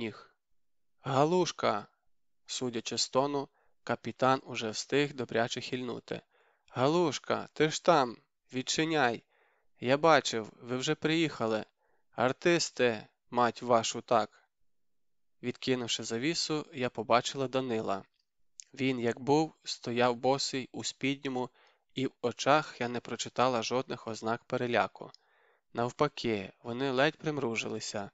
ніг. Галушка. Судячи з тону, капітан уже встиг добряче хильнути. Галушка, ти ж там, відчиняй. Я бачив, ви вже приїхали. Артисти, мать вашу так. Відкинувши завісу, я побачила Данила. Він, як був, стояв босий у спідньому, і в очах я не прочитала жодних ознак переляку. Навпаки, вони ледь примружилися.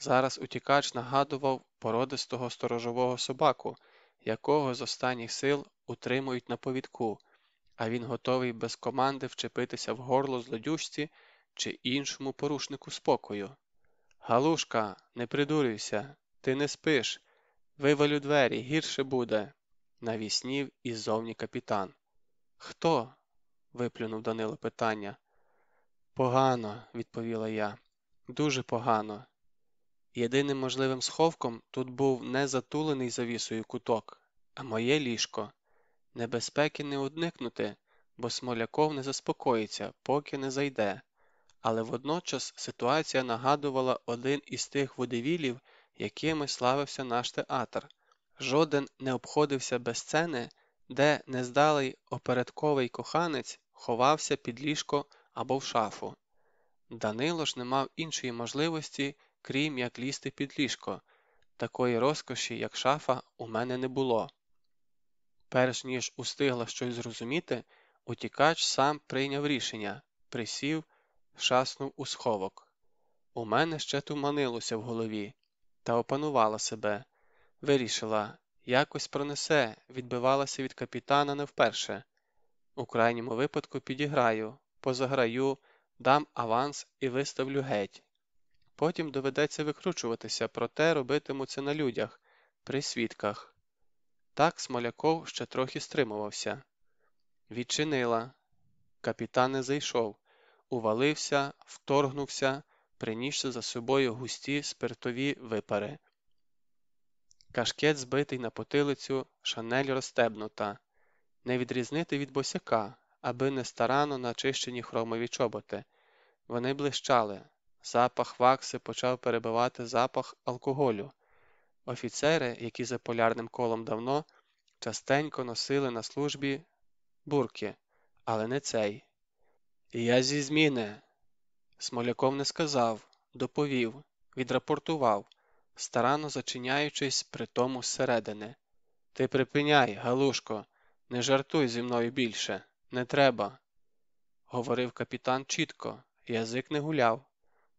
Зараз утікач нагадував породистого сторожового собаку, якого з останніх сил утримують на повідку, а він готовий без команди вчепитися в горло злодюжці чи іншому порушнику спокою. Галушка, не придурюйся, ти не спиш. Вивалю двері, гірше буде, навіснів іззовні капітан. Хто? виплюнув Данило питання. Погано, відповіла я, дуже погано. Єдиним можливим сховком тут був не затулений завісою куток, а моє ліжко. Небезпеки не уникнути, бо Смоляков не заспокоїться, поки не зайде. Але водночас ситуація нагадувала один із тих водевілів, якими славився наш театр. Жоден не обходився без сцени, де нездалий опередковий коханець ховався під ліжко або в шафу. Данило ж не мав іншої можливості, крім як лізти під ліжко. Такої розкоші, як шафа, у мене не було. Перш ніж устигла щось зрозуміти, утікач сам прийняв рішення, присів, шаснув у сховок. У мене ще туманилося в голові, та опанувала себе. Вирішила, якось пронесе, відбивалася від капітана не вперше. У крайньому випадку підіграю, позаграю, дам аванс і виставлю геть. Потім доведеться викручуватися, проте робитиму це на людях, при свідках. Так Смоляков ще трохи стримувався. Відчинила. Капітан не зайшов, увалився, вторгнувся, принісши за собою густі спиртові випари. Кашкет збитий на потилицю, шанель розстебнута, не відрізнити від босяка, аби не старано начищені хромові чоботи. Вони блищали. Запах вакси почав перебивати запах алкоголю. Офіцери, які за полярним колом давно, частенько носили на службі бурки, але не цей. Я зі зміни. Смоляков не сказав, доповів, відрапортував, старанно зачиняючись при тому зсередини. Ти припиняй, Галушко, не жартуй зі мною більше, не треба. Говорив капітан чітко, язик не гуляв,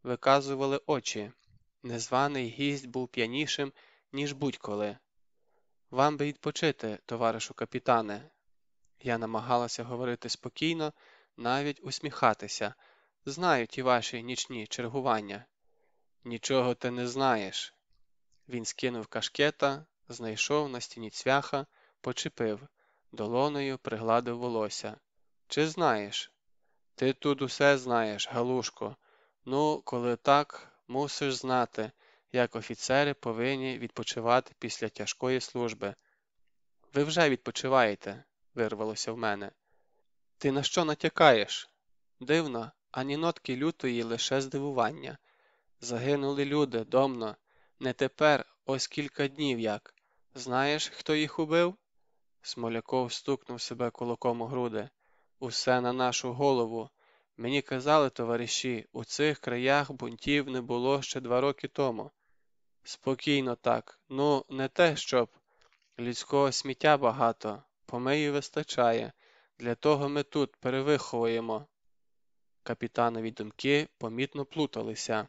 виказували очі. Незваний гість був п'янішим, ніж будь-коли. Вам би відпочити, товаришу капітане. Я намагалася говорити спокійно, навіть усміхатися. Знаю ті ваші нічні чергування. Нічого ти не знаєш. Він скинув кашкета, знайшов на стіні цвяха, почепив, долоною пригладив волосся. Чи знаєш? Ти тут усе знаєш, Галушко. Ну, коли так, мусиш знати, як офіцери повинні відпочивати після тяжкої служби. Ви вже відпочиваєте, вирвалося в мене. Ти на що натякаєш? Дивно, ані нотки лютої лише здивування. Загинули люди, домно, не тепер, ось кілька днів як. Знаєш, хто їх убив? Смоляков стукнув себе кулаком у груди. Усе на нашу голову. Мені казали, товариші, у цих краях бунтів не було ще два роки тому. Спокійно так, ну, не те, щоб людського сміття багато, помиї вистачає, для того ми тут перевиховуємо. Капітанові думки помітно плуталися.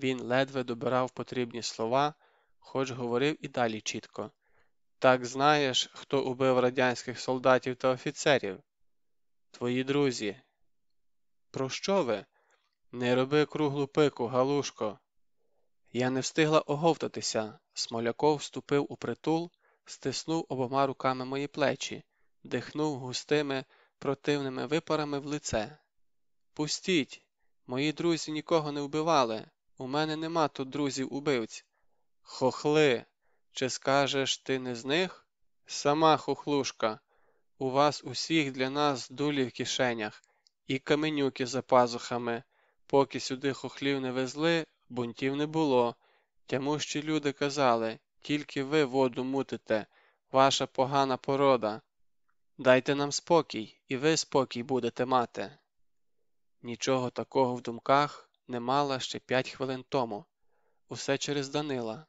Він ледве добирав потрібні слова, хоч говорив і далі чітко. Так знаєш, хто убив радянських солдатів та офіцерів? Твої друзі. Про що ви? Не роби круглу пику, Галушко. Я не встигла оговтатися. Смоляков вступив у притул, стиснув обома руками мої плечі, дихнув густими, противними випарами в лице. Пустіть, мої друзі нікого не вбивали. У мене нема тут друзів убивць. Хохли, чи скажеш ти не з них? Сама хохлушка. У вас усіх для нас дулі в кишенях і каменюки за пазухами. Поки сюди хохлів не везли, бунтів не було, Тямущі люди казали, тільки ви воду мутите, ваша погана порода. Дайте нам спокій, і ви спокій будете мати. Нічого такого в думках не мала ще п'ять хвилин тому. Усе через Данила.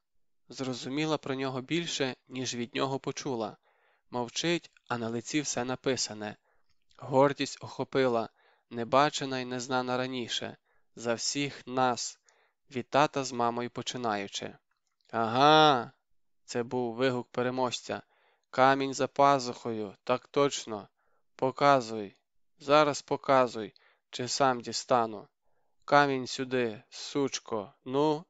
Зрозуміла про нього більше, ніж від нього почула. Мовчить, а на лиці все написане. Гордість охопила, небачена й незнана раніше, за всіх нас, від тата з мамою починаючи. Ага. Це був вигук переможця. Камінь за пазухою, так точно. Показуй. Зараз показуй, чи сам дістану. Камінь сюди, сучко, ну.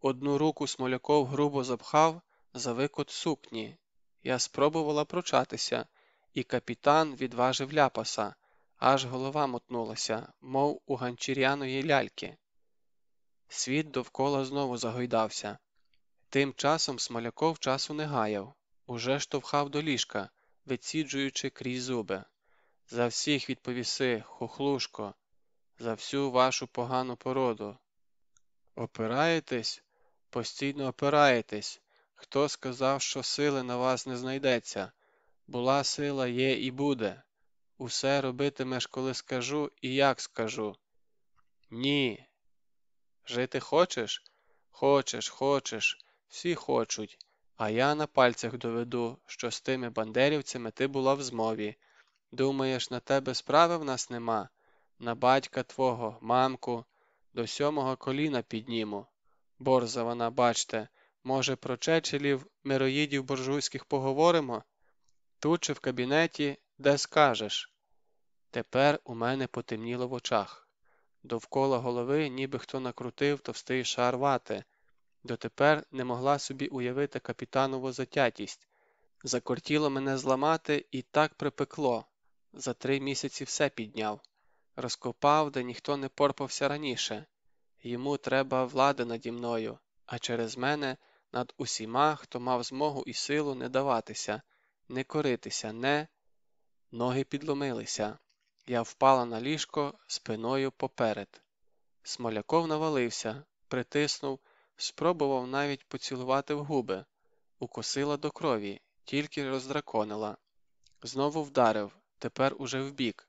Одну руку Смоляков грубо запхав за викот сукні. Я спробувала прочатися, і капітан відважив ляпаса, аж голова мотнулася, мов у ганчір'яної ляльки. Світ довкола знову загойдався. Тим часом Смоляков часу не гаяв, уже штовхав до ліжка, виціджуючи крізь зуби. За всіх відповіси, хохлушко, за всю вашу погану породу. Опираєтесь? Постійно опираєтесь. Хто сказав, що сили на вас не знайдеться? Була сила, є і буде. Усе робитимеш, коли скажу і як скажу. Ні. Жити хочеш? Хочеш, хочеш, всі хочуть, а я на пальцях доведу, що з тими бандерівцями ти була в змові. Думаєш, на тебе справи в нас нема? На батька твого, мамку, до сьомого коліна підніму. Борза вона, бачте, може, про чечелів, мироїдів буржуйських поговоримо? Тут чи в кабінеті, де скажеш. Тепер у мене потемніло в очах. Довкола голови ніби хто накрутив товстий шар вати. Дотепер не могла собі уявити капітанову затятість. Закортіло мене зламати і так припекло. За три місяці все підняв. Розкопав, де ніхто не порпався раніше. Йому треба влади наді мною, а через мене над усіма, хто мав змогу і силу не даватися, не коритися, не. Ноги підломилися. Я впала на ліжко спиною поперед. Смоляков навалився, притиснув, спробував навіть поцілувати в губи, укосила до крові, тільки роздраконила. Знову вдарив, тепер уже вбік.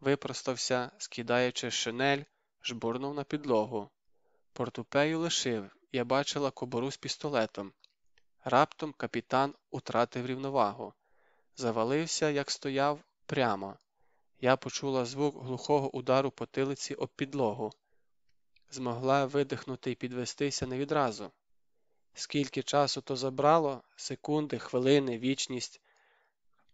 Випростався, скидаючи шинель, жбурнув на підлогу. Портупею лишив, я бачила кобуру з пістолетом. Раптом капітан утратив рівновагу. Завалився, як стояв, прямо. Я почула звук глухого удару потилиці об підлогу. Змогла видихнути і підвестися не відразу. Скільки часу то забрало секунди, хвилини, вічність,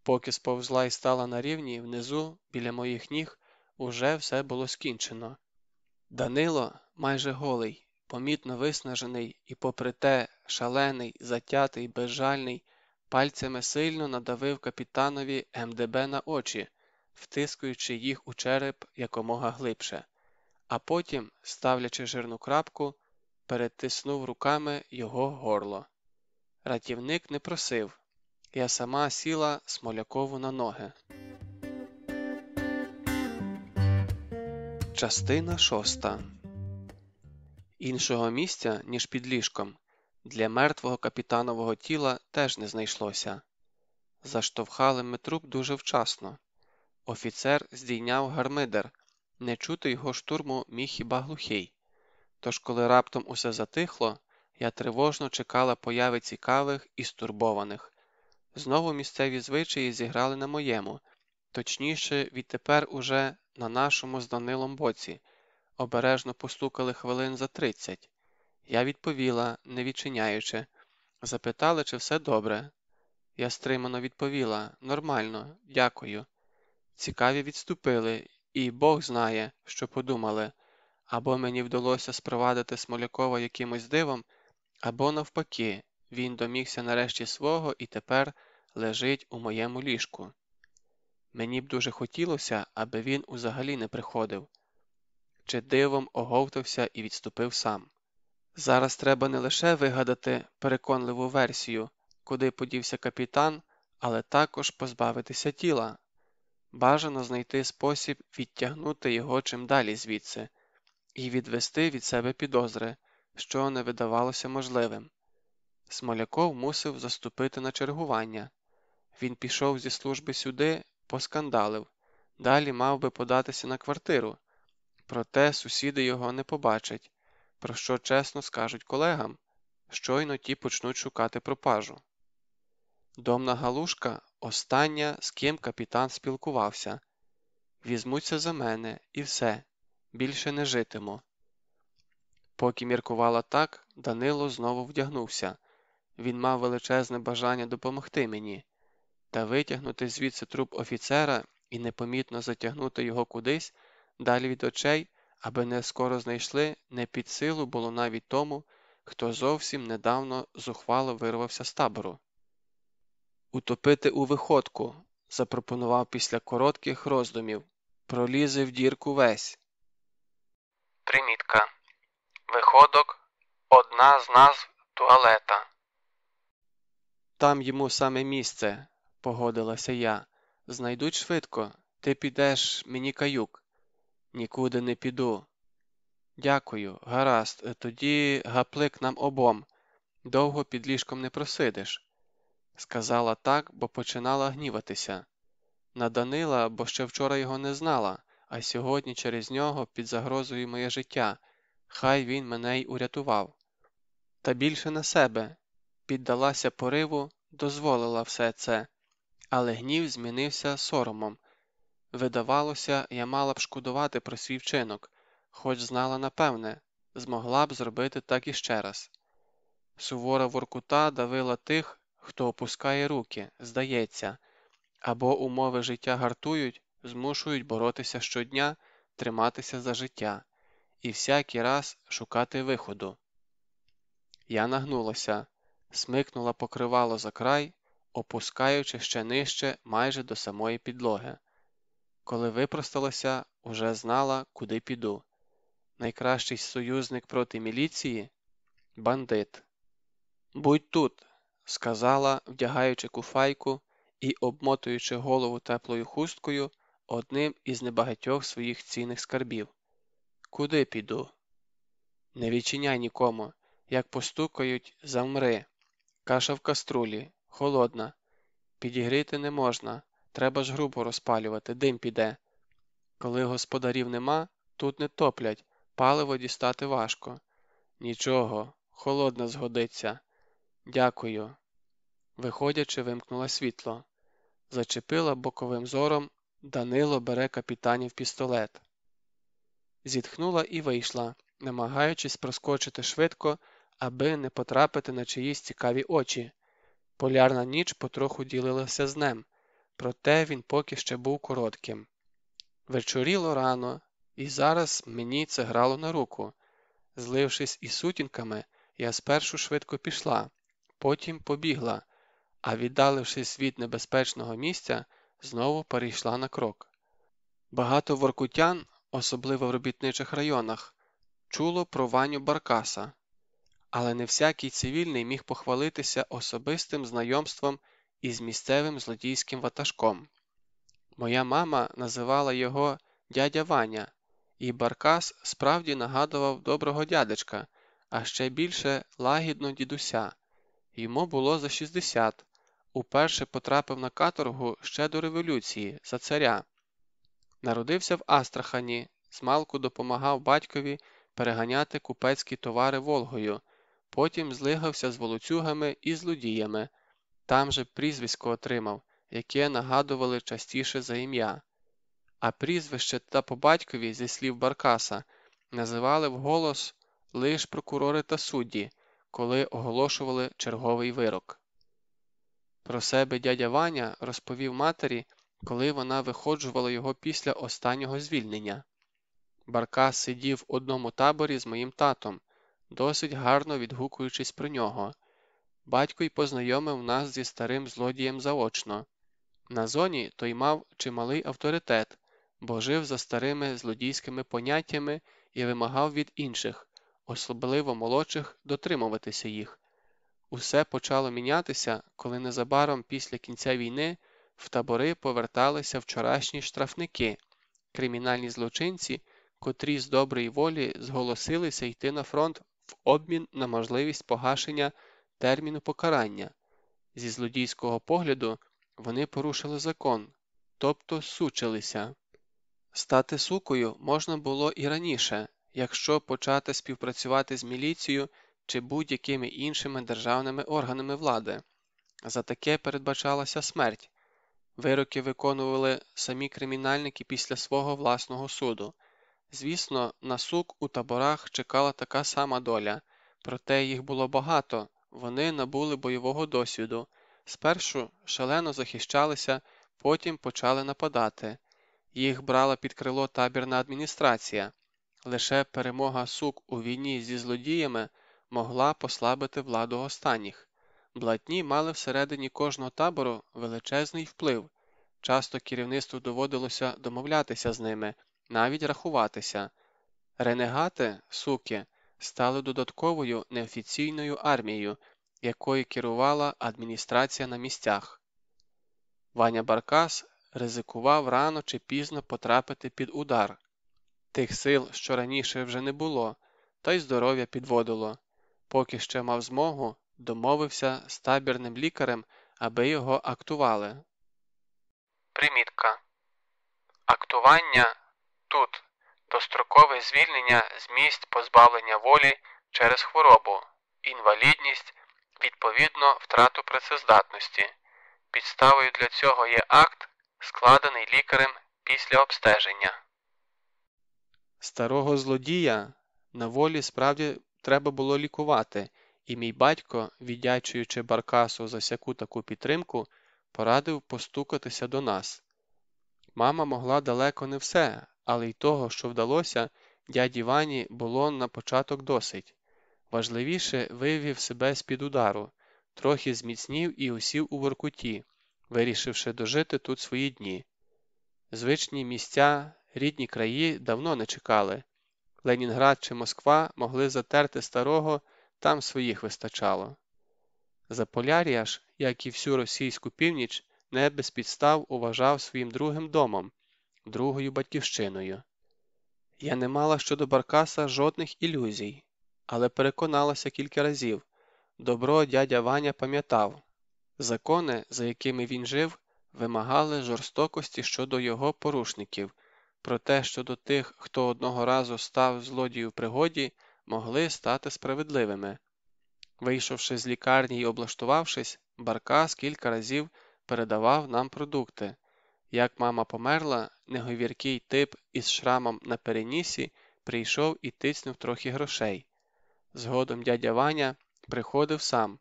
поки сповзла і стала на рівні, внизу, біля моїх ніг, уже все було скінчено. Данило, майже голий, помітно виснажений і, попри те, шалений, затятий, безжальний, пальцями сильно надавив капітанові МДБ на очі, втискуючи їх у череп якомога глибше, а потім, ставлячи жирну крапку, перетиснув руками його горло. Ратівник не просив, я сама сіла Смолякову на ноги. Частина шоста Іншого місця, ніж під ліжком, для мертвого капітанового тіла теж не знайшлося. Заштовхали ми труп дуже вчасно. Офіцер здійняв гармидер, не чути його штурму міг хіба глухий. Тож, коли раптом усе затихло, я тривожно чекала появи цікавих і стурбованих. Знову місцеві звичаї зіграли на моєму, точніше, відтепер уже на нашому з Данилом боці, обережно постукали хвилин за тридцять. Я відповіла, не відчиняючи, запитали, чи все добре. Я стримано відповіла нормально, дякую. Цікаві відступили, і Бог знає, що подумали або мені вдалося спровадити Смолякова якимось дивом, або, навпаки, він домігся нарешті свого і тепер лежить у моєму ліжку. Мені б дуже хотілося, аби він узагалі не приходив, чи дивом оговтався і відступив сам. Зараз треба не лише вигадати переконливу версію, куди подівся капітан, але також позбавитися тіла. Бажано знайти спосіб відтягнути його чим далі звідси і відвести від себе підозри, що не видавалося можливим. Смоляков мусив заступити на чергування. Він пішов зі служби сюди, поскандалив, далі мав би податися на квартиру. Проте сусіди його не побачать, про що чесно скажуть колегам, щойно ті почнуть шукати пропажу. Домна галушка остання, з ким капітан спілкувався. Візьмуться за мене і все, більше не житиму. Поки міркувала так, Данило знову вдягнувся. Він мав величезне бажання допомогти мені, та витягнути звідси труп офіцера і непомітно затягнути його кудись далі від очей, аби не скоро знайшли, не під силу було навіть тому, хто зовсім недавно зухвало вирвався з табору. Утопити у виходку, запропонував після коротких роздумів. Пролізе в дірку весь. Примітка. Виходок одна з назв туалета. Там йому саме місце, погодилася я. Знайдуть швидко, ти підеш мені каюк. Нікуди не піду. Дякую, гаразд, тоді гаплик нам обом. Довго під ліжком не просидиш. Сказала так, бо починала гніватися. На Данила, бо ще вчора його не знала, а сьогодні через нього під загрозою моє життя. Хай він мене й урятував. Та більше на себе піддалася пориву, дозволила все це, але гнів змінився соромом. Видавалося, я мала б шкодувати про свій вчинок, хоч знала напевне, змогла б зробити так іще раз. Сувора воркута давила тих, хто опускає руки, здається, або умови життя гартують, змушують боротися щодня, триматися за життя і всякий раз шукати виходу. Я нагнулася, смикнула покривало за край, опускаючи ще нижче майже до самої підлоги. Коли випросталася, уже знала, куди піду. Найкращий союзник проти міліції бандит. Будь тут, сказала, вдягаючи куфайку і обмотуючи голову теплою хусткою одним із небагатьох своїх цінних скарбів. Куди піду? Не відчиняй нікому. Як постукають, замри. Каша в каструлі, холодна. Підігріти не можна. Треба ж грубо розпалювати, дим піде. Коли господарів нема, тут не топлять, паливо дістати важко. Нічого, холодна згодиться. Дякую. Виходячи, вимкнула світло. Зачепила боковим зором, Данило бере капітанів пістолет. Зітхнула і вийшла, намагаючись проскочити швидко, аби не потрапити на чиїсь цікаві очі. Полярна ніч потроху ділилася з ним, проте він поки ще був коротким. Вечоріло рано, і зараз мені це грало на руку. Злившись із сутінками, я спершу швидко пішла, потім побігла, а віддалившись від небезпечного місця, знову перейшла на крок. Багато воркутян, особливо в робітничих районах, чуло про Ваню Баркаса, але не всякий цивільний міг похвалитися особистим знайомством із місцевим злодійським ватажком. Моя мама називала його дядя Ваня, і Баркас справді нагадував доброго дядечка, а ще більше лагідно дідуся. Йому було за 60, уперше потрапив на каторгу ще до революції за царя. Народився в Астрахані, змалку допомагав батькові переганяти купецькі товари Волгою, потім злигався з волоцюгами і злодіями, там же прізвисько отримав, яке нагадували частіше за ім'я, а прізвище та по батькові, зі слів Баркаса, називали вголос лиш прокурори та судді, коли оголошували черговий вирок. Про себе дядя Ваня розповів матері, коли вона виходжувала його після останнього звільнення. Баркас сидів в одному таборі з моїм татом, досить гарно відгукуючись про нього. Батько й познайомив нас зі старим злодієм заочно. На зоні той мав чималий авторитет, бо жив за старими злодійськими поняттями і вимагав від інших, особливо молодших, дотримуватися їх. Усе почало мінятися, коли незабаром після кінця війни в табори поверталися вчорашні штрафники, кримінальні злочинці, котрі з доброї волі зголосилися йти на фронт в обмін на можливість погашення терміну покарання. Зі злодійського погляду вони порушили закон, тобто сучилися. Стати сукою можна було і раніше, якщо почати співпрацювати з міліцією чи будь-якими іншими державними органами влади. За таке передбачалася смерть. Вироки виконували самі кримінальники після свого власного суду. Звісно, на сук у таборах чекала така сама доля, проте їх було багато, вони набули бойового досвіду. Спершу шалено захищалися, потім почали нападати. Їх брала під крило табірна адміністрація. Лише перемога сук у війні зі злодіями могла послабити владу останніх. Блатні мали всередині кожного табору величезний вплив. Часто керівництву доводилося домовлятися з ними, навіть рахуватися. Ренегати, суки, стали додатковою неофіційною армією, якою керувала адміністрація на місцях. Ваня Баркас ризикував рано чи пізно потрапити під удар. Тих сил, що раніше вже не було, та й здоров'я підводило. Поки ще мав змогу, домовився з табірним лікарем, аби його актували. Примітка. Актування тут дострокове звільнення з місць позбавлення волі через хворобу, інвалідність, відповідно втрату працездатності. Підставою для цього є акт, складений лікарем після обстеження. Старого злодія на волі справді треба було лікувати, і мій батько, віддячуючи Баркасу за сяку таку підтримку, порадив постукатися до нас. Мама могла далеко не все, але й того, що вдалося, дяді Вані було на початок досить. Важливіше вивів себе з-під удару, трохи зміцнів і усів у воркуті, вирішивши дожити тут свої дні. Звичні місця, рідні краї давно не чекали. Ленінград чи Москва могли затерти старого, там своїх вистачало. Заполяр'я ж, як і всю російську північ, не без підстав уважав своїм другим домом, другою батьківщиною. Я не мала щодо Баркаса жодних ілюзій, але переконалася кілька разів добро дядя Ваня пам'ятав закони, за якими він жив, вимагали жорстокості щодо його порушників, проте щодо тих, хто одного разу став злодію в пригоді, могли стати справедливими. Вийшовши з лікарні і облаштувавшись, Баркас кілька разів передавав нам продукти. Як мама померла, неговіркий тип із шрамом на перенісі прийшов і тиснув трохи грошей. Згодом дядя Ваня приходив сам,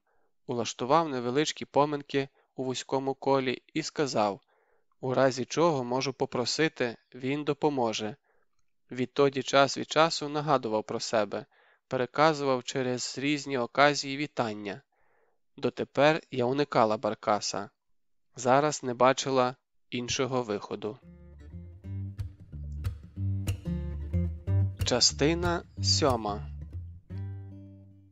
улаштував невеличкі поминки у вузькому колі і сказав у разі чого можу попросити, він допоможе. Відтоді час від часу нагадував про себе, переказував через різні оказії вітання. Дотепер я уникала Баркаса, зараз не бачила іншого виходу. Частина сьома.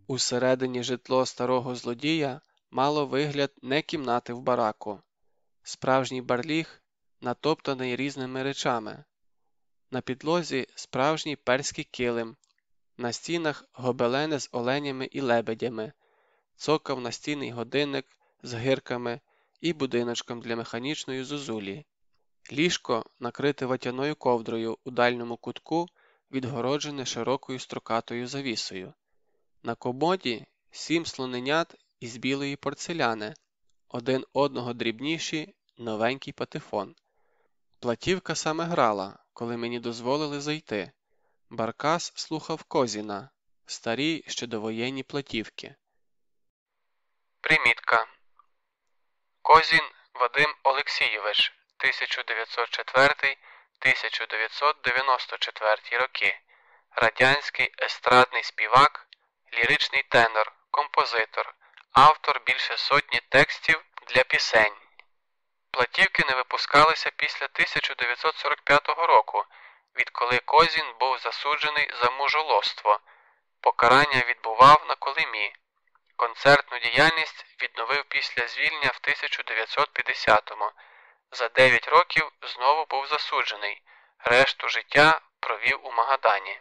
Усередині житло старого злодія мало вигляд не кімнати в бараку, справжній барліг, натоптаний різними речами, на підлозі справжній перський килим, на стінах гобелени з оленями і лебедями, цокав настінний годинник з гирками і будиночком для механічної зозулі, ліжко накрите ватяною ковдрою у дальньому кутку, відгороджене широкою строкатою завісою. На комоді сім слоненят із білої порцеляни, один одного дрібніші, новенький патефон. Платівка саме грала, коли мені дозволили зайти. Баркас слухав Козіна, старі ще довоєнні платівки. Примітка Козін Вадим Олексійович 1904-1994 роки. Радянський естрадний співак, ліричний тенор, композитор, автор більше сотні текстів для пісень. Платівки не випускалися після 1945 року, відколи Козін був засуджений за мужолоство. Покарання відбував на Колимі. Концертну діяльність відновив після звільнення в 1950-му. За 9 років знову був засуджений. Решту життя провів у Магадані.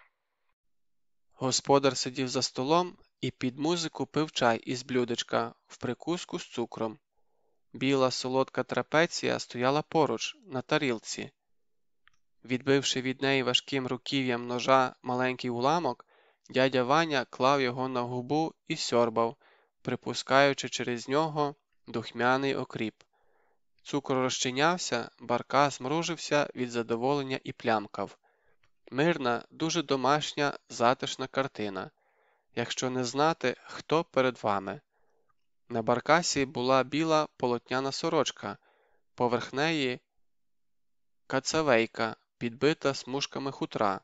Господар сидів за столом і під музику пив чай із блюдечка в прикуску з цукром. Біла солодка трапеція стояла поруч, на тарілці. Відбивши від неї важким руків'ям ножа маленький уламок, дядя Ваня клав його на губу і сьорбав, припускаючи через нього духмяний окріп. Цукор розчинявся, барка змружився від задоволення і плямкав. Мирна, дуже домашня, затишна картина, якщо не знати, хто перед вами. На баркасі була біла полотняна сорочка, поверх неї кацавейка, підбита смужками хутра.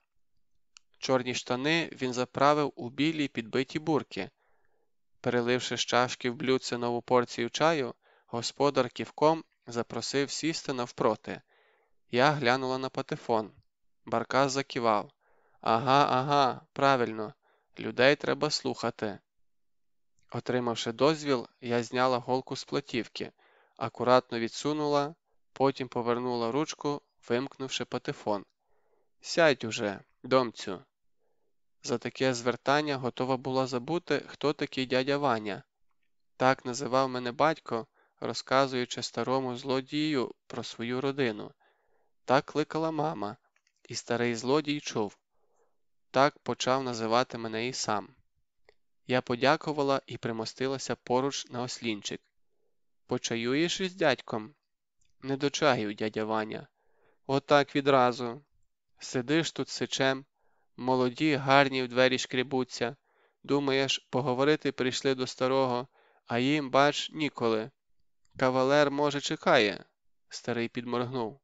Чорні штани він заправив у білі підбиті бурки. Переливши з чашки в блюдце нову порцію чаю, господар ківком запросив сісти навпроти. Я глянула на патефон. Баркас закивав. Ага, ага, правильно, людей треба слухати. Отримавши дозвіл, я зняла голку з платівки, акуратно відсунула, потім повернула ручку, вимкнувши патефон. Сядь уже, домцю. За таке звертання готова була забути, хто такий дядя Ваня. Так називав мене батько, розказуючи старому злодію про свою родину. Так кликала мама, і старий злодій чув. Так почав називати мене і сам. Я подякувала і примостилася поруч на ослінчик. Почаюєш із дядьком? Не до чаю, дядя Ваня. Отак відразу. Сидиш тут сичем, молоді, гарні в двері шкребуться. Думаєш, поговорити прийшли до старого, а їм, бач, ніколи. Кавалер, може, чекає, старий підморгнув.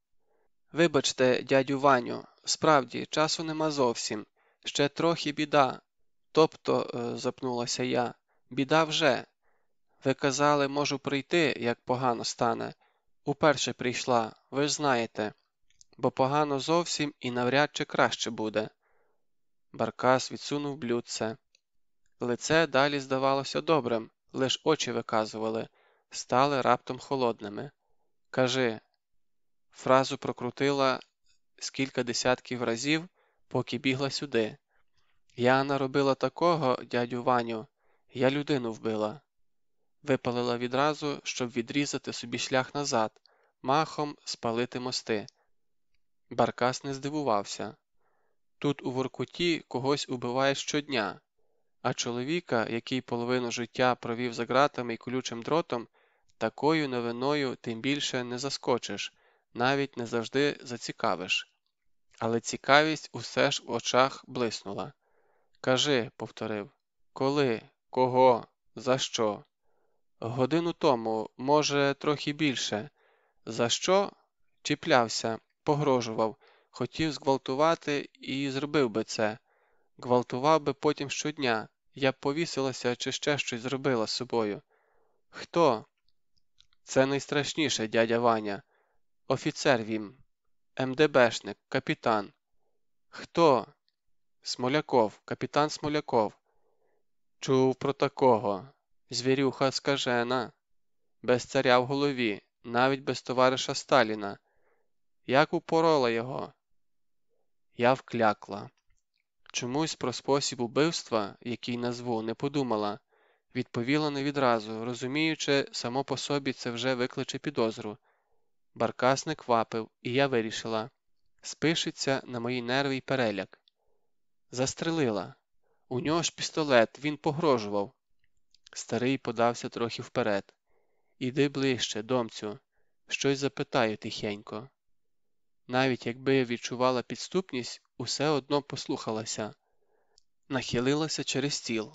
Вибачте, дядю Ваню, справді, часу нема зовсім. Ще трохи біда. Тобто, е, запнулася я, біда вже. Ви казали, можу прийти, як погано стане. Уперше прийшла, ви ж знаєте, бо погано зовсім і навряд чи краще буде. Баркас відсунув блюдце. Лице далі здавалося добрим, лиш очі виказували, стали раптом холодними. Кажи, фразу прокрутила з десятків разів, поки бігла сюди. Я наробила такого, дядю Ваню, я людину вбила. Випалила відразу, щоб відрізати собі шлях назад, махом спалити мости. Баркас не здивувався. Тут у Воркуті когось убивають щодня, а чоловіка, який половину життя провів за ґратами і колючим дротом, такою новиною тим більше не заскочиш, навіть не завжди зацікавиш. Але цікавість усе ж в очах блиснула. Кажи, повторив, коли, кого, за що? Годину тому, може, трохи більше. За що? Чіплявся, погрожував, хотів зґвалтувати і зробив би це. Гвалтував би потім щодня, я б повісилася чи ще щось зробила з собою. Хто? Це найстрашніше, дядя Ваня. Офіцер він, МДБшник, капітан. Хто? Смоляков, капітан Смоляков. Чув про такого. Звірюха скажена, без царя в голові, навіть без товариша Сталіна. Як упорола його? Я вклякла. Чомусь про спосіб убивства, який назву, не подумала, відповіла не відразу, розуміючи, само по собі це вже викличе підозру. Баркас не квапив, і я вирішила спишеться на мої нерви й переляк. Застрелила. У нього ж пістолет, він погрожував. Старий подався трохи вперед. Іди ближче, домцю, щось запитаю тихенько. Навіть якби відчувала підступність, усе одно послухалася, нахилилася через стіл.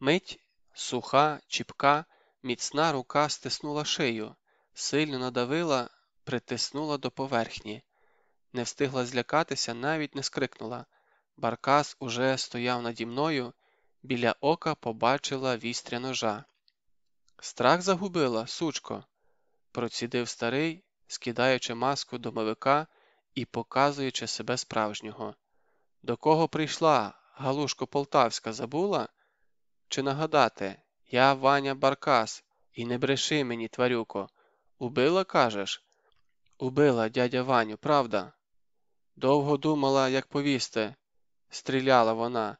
Мить, суха, чіпка, міцна рука стиснула шию, сильно надавила, притиснула до поверхні. Не встигла злякатися, навіть не скрикнула. Баркас уже стояв наді мною, біля ока побачила вістря ножа. Страх загубила, сучко, процідив старий, скидаючи маску домовика і показуючи себе справжнього. До кого прийшла, Галушко Полтавська, забула? Чи нагадати, я Ваня Баркас, і не бреши мені, тварюко. Убила, кажеш? Убила дядя Ваню, правда? Довго думала, як повісти. Стріляла вона.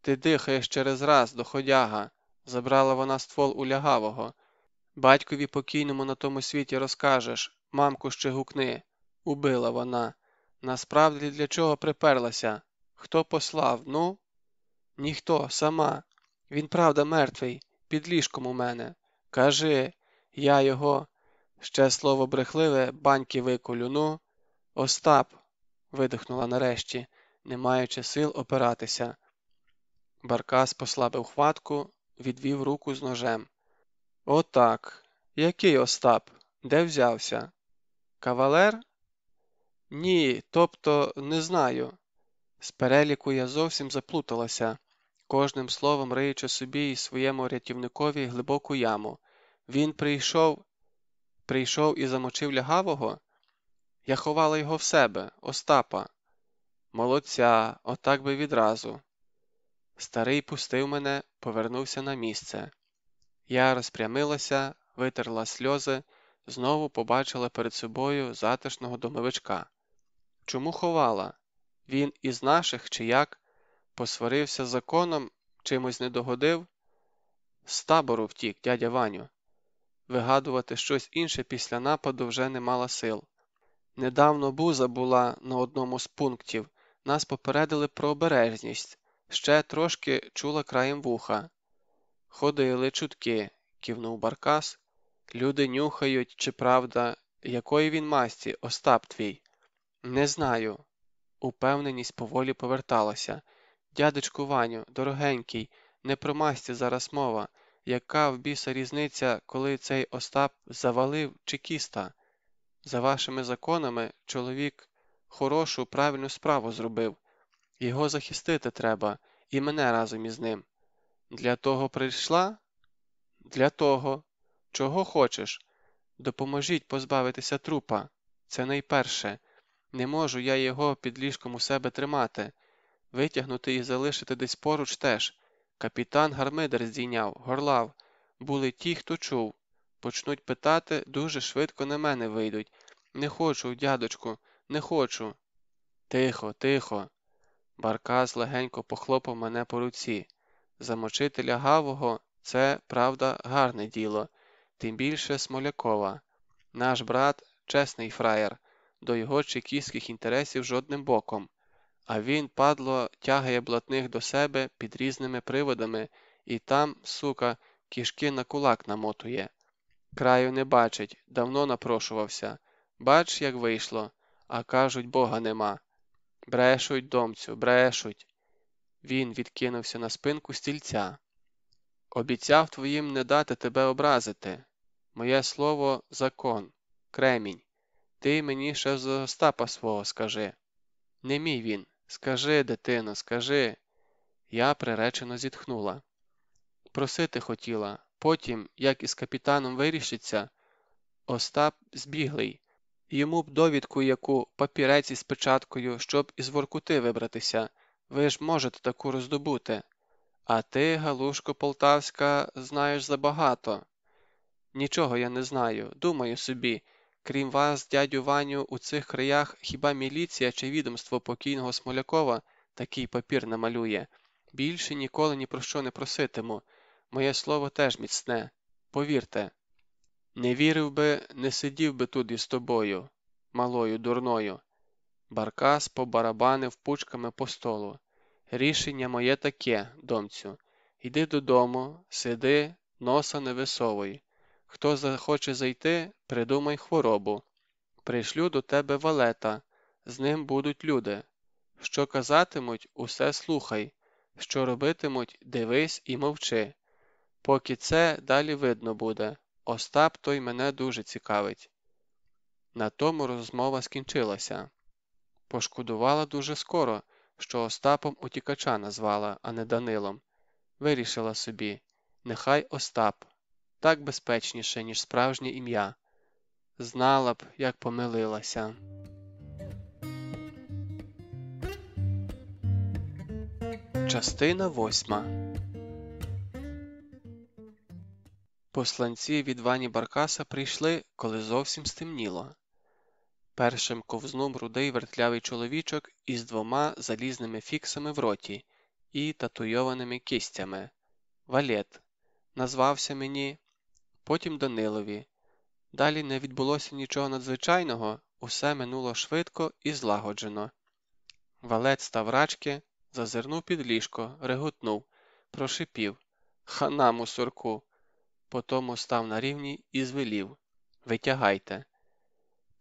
Ти дихаєш через раз, доходяга, забрала вона ствол у лягавого. Батькові покійному на тому світі розкажеш, мамку ще гукни. Убила вона. Насправді для чого приперлася? Хто послав, ну? Ніхто, сама. Він, правда, мертвий, під ліжком у мене. Кажи, я його. Ще слово брехливе, баньки виколю, ну. Остап. видихнула нарешті, не маючи сил опиратися. Баркас послабив хватку, відвів руку з ножем. Отак. Який Остап? Де взявся? Кавалер? Ні, тобто не знаю. З переліку я зовсім заплуталася, кожним словом риючи собі і своєму рятівникові глибоку яму. Він прийшов, прийшов і замочив лягавого? Я ховала його в себе, Остапа. Молодця, отак би відразу. Старий пустив мене, повернувся на місце. Я розпрямилася, витерла сльози, знову побачила перед собою затишного домовичка. Чому ховала? Він із наших чи як? Посварився законом, чимось не догодив? З табору втік, дядя Ваню. Вигадувати щось інше після нападу вже не мала сил. Недавно буза була на одному з пунктів, нас попередили про обережність, ще трошки чула краєм вуха. Ходили чутки, кивнув Баркас. Люди нюхають, чи правда, якої він масті, Остап твій? Не знаю. Упевненість поволі поверталася. Дядечку Ваню, дорогенький, не про масті зараз мова. Яка в біса різниця, коли цей Остап завалив чекіста? За вашими законами, чоловік хорошу, правильну справу зробив. Його захистити треба, і мене разом із ним. Для того прийшла? Для того. Чого хочеш? Допоможіть позбавитися трупа. Це найперше. Не можу я його під ліжком у себе тримати, витягнути і залишити десь поруч теж. Капітан гармидер здійняв, горлав. Були ті, хто чув. Почнуть питати, дуже швидко на мене вийдуть. Не хочу, дядочку, не хочу. Тихо, тихо. Баркас легенько похлопав мене по руці. Замочити лягавого це, правда, гарне діло, тим більше Смолякова. Наш брат чесний фраєр, до його чекістських інтересів жодним боком, а він, падло, тягає блатних до себе під різними приводами і там, сука, кішки на кулак намотує. Краю не бачить, давно напрошувався. Бач, як вийшло, а кажуть, бога нема. Брешуть, домцю, брешуть. Він відкинувся на спинку стільця. Обіцяв твоїм не дати тебе образити. Моє слово закон, кремінь. Ти мені ще з Остапа свого скажи. Не мій він. Скажи, дитино, скажи. Я приречено зітхнула. Просити хотіла. Потім, як із капітаном вирішиться, Остап збіглий. Йому б довідку яку папірець із печаткою, щоб із Воркути вибратися. Ви ж можете таку роздобути. А ти, Галушко Полтавська, знаєш забагато. Нічого я не знаю. Думаю собі, крім вас, дядю Ваню, у цих краях хіба міліція чи відомство покійного Смолякова такий папір намалює. Більше ніколи ні про що не проситиму. Моє слово теж міцне. Повірте. Не вірив би, не сидів би тут із тобою, малою дурною. Баркас побарабанив пучками по столу. Рішення моє таке, домцю. Йди додому, сиди, носа не висовуй. Хто захоче зайти, придумай хворобу. Пришлю до тебе валета, з ним будуть люди. Що казатимуть, усе слухай, що робитимуть, дивись і мовчи. Поки це далі видно буде. Остап той мене дуже цікавить. На тому розмова скінчилася. Пошкодувала дуже скоро, що Остапом утікача назвала, а не Данилом. Вирішила собі нехай Остап так безпечніше, ніж справжнє ім'я. Знала б, як помилилася. Частина восьма Посланці від Вані Баркаса прийшли, коли зовсім стемніло. Першим ковзнув рудий вертлявий чоловічок із двома залізними фіксами в роті і татуйованими кістями. Валет. Назвався мені, потім Данилові. Далі не відбулося нічого надзвичайного, усе минуло швидко і злагоджено. Валет став рачки, зазирнув під ліжко, реготнув, прошипів Хана мусорку. Потому став на рівні і звелів Витягайте.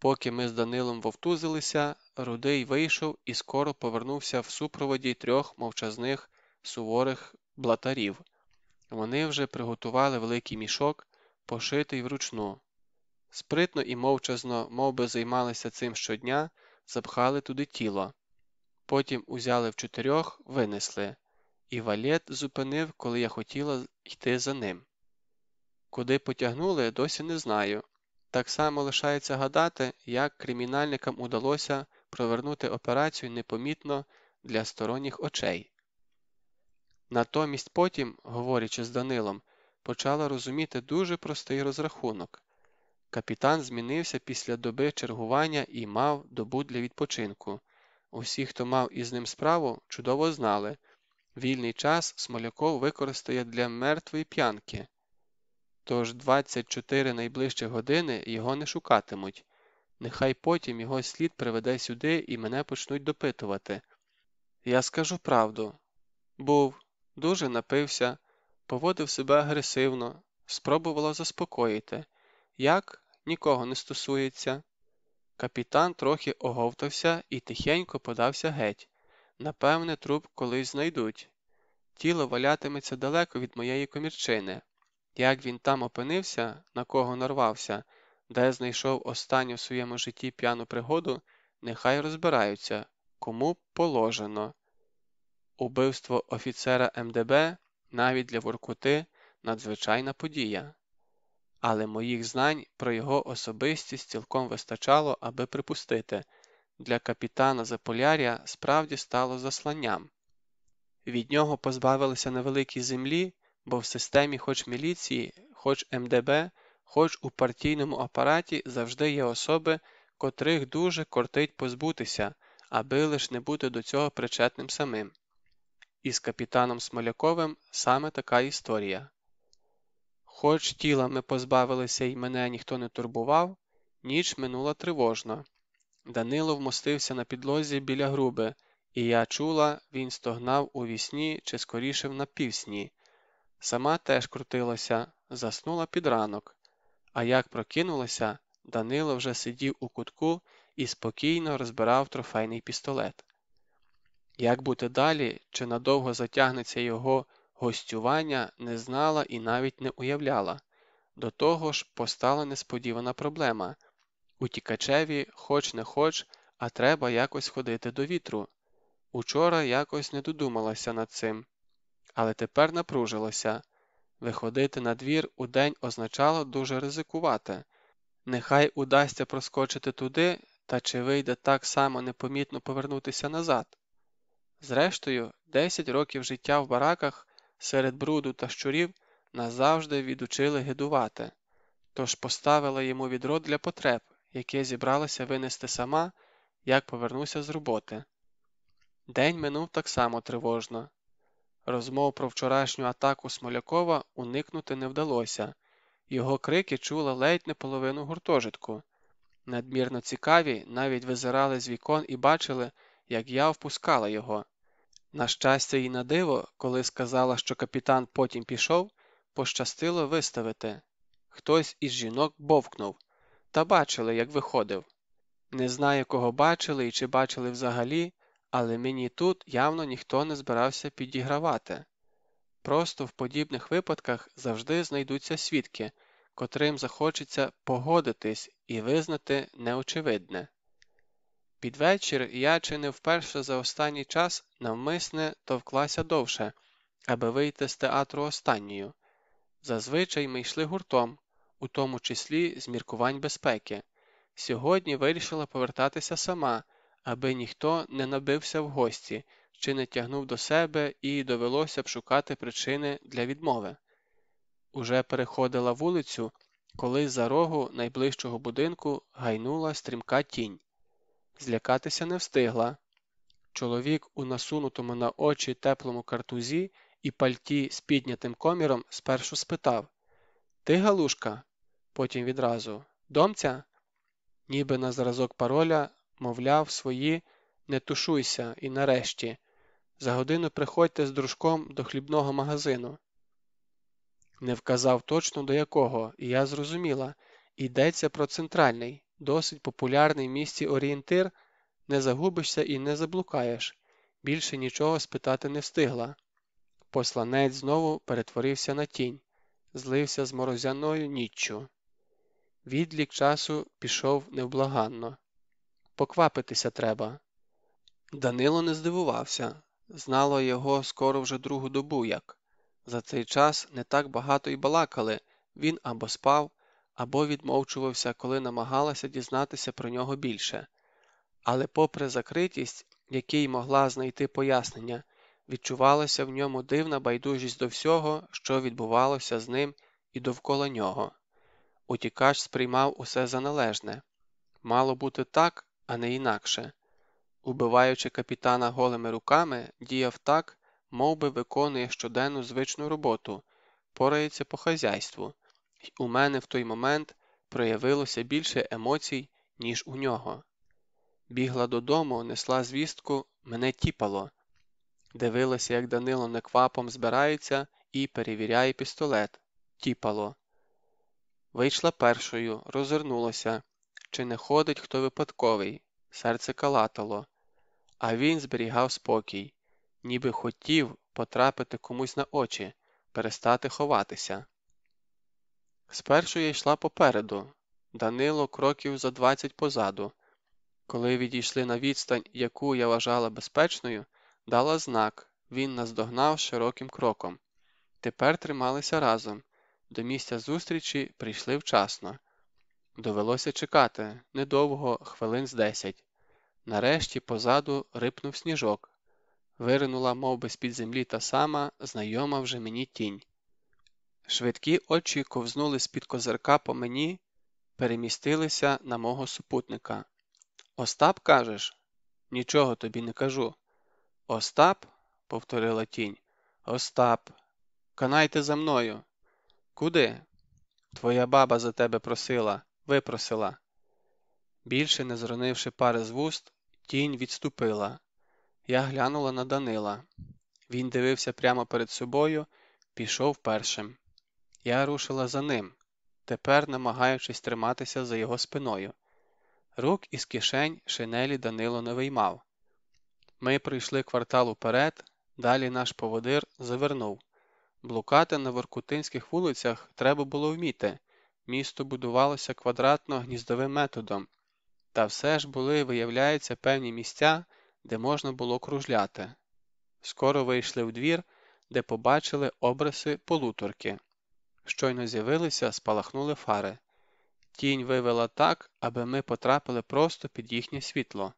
Поки ми з Данилом вовтузилися, Рудий вийшов і скоро повернувся в супроводі трьох мовчазних суворих блатарів. Вони вже приготували великий мішок, пошитий вручну. Спритно і мовчазно, мов би займалися цим щодня, запхали туди тіло. Потім узяли в чотирьох, винесли, і валет зупинив, коли я хотіла йти за ним. Куди потягнули, досі не знаю. Так само лишається гадати, як кримінальникам удалося провернути операцію непомітно для сторонніх очей. Натомість потім, говорячи з Данилом, почала розуміти дуже простий розрахунок. Капітан змінився після доби чергування і мав добу для відпочинку. Усі, хто мав із ним справу, чудово знали вільний час Смоляков використає для мертвої п'янки. Тож 24 найближчі години його не шукатимуть. Нехай потім його слід приведе сюди і мене почнуть допитувати. Я скажу правду був, дуже напився, поводив себе агресивно, спробувала заспокоїти. Як нікого не стосується. Капітан трохи оговтався і тихенько подався геть. Напевне, труп колись знайдуть. Тіло валятиметься далеко від моєї комірчини. Як він там опинився, на кого нарвався, де знайшов останню в своєму житті п'яну пригоду, нехай розбираються, кому положено. Убивство офіцера МДБ навіть для Воркути надзвичайна подія, але моїх знань про його особистість цілком вистачало, аби припустити для капітана Заполяря справді стало засланням. Від нього позбавилися на великій землі, бо в системі хоч міліції, хоч МДБ, хоч у партійному апараті завжди є особи, котрих дуже кортить позбутися, аби лиш не бути до цього причетним самим. І з капітаном Смоляковим саме така історія. Хоч тіла ми позбавилися і мене ніхто не турбував, ніч минула тривожно. Данило вмостився на підлозі біля груби, і я чула, він стогнав у вісні чи скоріше в напівсні. Сама теж крутилася, заснула під ранок, а як прокинулася, Данило вже сидів у кутку і спокійно розбирав трофейний пістолет. Як бути далі, чи надовго затягнеться його гостювання, не знала і навіть не уявляла. До того ж постала несподівана проблема утікачеві, хоч не хоч, а треба якось ходити до вітру. Учора якось не додумалася над цим, але тепер напружилася. Виходити на двір у день означало дуже ризикувати. Нехай удасться проскочити туди, та чи вийде так само непомітно повернутися назад. Зрештою, 10 років життя в бараках серед бруду та щурів назавжди відучили гидувати, тож поставила йому відро для потреб, яке зібралася винести сама, як повернуся з роботи. День минув так само тривожно. Розмов про вчорашню атаку Смолякова уникнути не вдалося, його крики чула ледь не половину гуртожитку. Надмірно цікаві навіть визирали з вікон і бачили, як я впускала його. На щастя, і на диво, коли сказала, що капітан потім пішов, пощастило виставити. Хтось із жінок бовкнув, та бачили, як виходив. Не знаю, кого бачили і чи бачили взагалі, але мені тут явно ніхто не збирався підігравати. Просто в подібних випадках завжди знайдуться свідки, котрим захочеться погодитись і визнати неочевидне. Під вечір я чи не вперше за останній час навмисне товклася довше, аби вийти з театру останньою. Зазвичай ми йшли гуртом, у тому числі з міркувань безпеки. Сьогодні вирішила повертатися сама, аби ніхто не набився в гості чи не тягнув до себе і довелося б шукати причини для відмови. Уже переходила вулицю, коли за рогу найближчого будинку гайнула стрімка тінь. Злякатися не встигла. Чоловік у насунутому на очі теплому картузі і пальті з піднятим коміром спершу спитав Ти, Галушка? Потім відразу Домця? Ніби на зразок пароля, мовляв, свої не тушуйся і нарешті. За годину приходьте з дружком до хлібного магазину. Не вказав точно до якого, і я зрозуміла йдеться про центральний, досить популярний в місті орієнтир, не загубишся і не заблукаєш. Більше нічого спитати не встигла. Посланець знову перетворився на тінь, злився з морозяною ніччю. Відлік часу пішов невблаганно. Поквапитися треба. Данило не здивувався, знало його скоро вже другу добу як. За цей час не так багато й балакали він або спав, або відмовчувався, коли намагалася дізнатися про нього більше. Але, попри закритість, якій могла знайти пояснення, відчувалася в ньому дивна байдужість до всього, що відбувалося з ним і довкола нього. Утікач сприймав усе за належне мало бути так, а не інакше. Убиваючи капітана голими руками, діяв так, мов би виконує щоденну звичну роботу, порається по хазяйству, І у мене в той момент проявилося більше емоцій, ніж у нього. Бігла додому, несла звістку, мене тіпало. Дивилася, як Данило неквапом збирається і перевіряє пістолет. Тіпало. Вийшла першою, розвернулася. Чи не ходить хто випадковий? Серце калатало, а він зберігав спокій, ніби хотів потрапити комусь на очі, перестати ховатися. Спершу я йшла попереду, Данило кроків за двадцять позаду. Коли відійшли на відстань, яку я вважала безпечною, дала знак, він наздогнав широким кроком. Тепер трималися разом. До місця зустрічі прийшли вчасно. Довелося чекати недовго, хвилин з десять. Нарешті позаду рипнув сніжок. Виринула мов би, з-під землі та сама, знайома вже мені тінь. Швидкі очі ковзнули з-під козирка по мені, перемістилися на мого супутника. Остап кажеш? Нічого тобі не кажу. Остап? повторила тінь. Остап. Канайте за мною. Куди? Твоя баба за тебе просила, випросила. Більше не зронивши пари з вуст, тінь відступила. Я глянула на Данила. Він дивився прямо перед собою, пішов першим. Я рушила за ним, тепер намагаючись триматися за його спиною. Рук із кишень шинелі Данило не виймав. Ми пройшли квартал уперед, далі наш поводир завернув. Блукати на воркутинських вулицях треба було вміти. Місто будувалося квадратно гніздовим методом, та все ж були, виявляється, певні місця, де можна було кружляти. Скоро вийшли в двір, де побачили обриси полуторки. Щойно з'явилися, спалахнули фари. Тінь вивела так, аби ми потрапили просто під їхнє світло.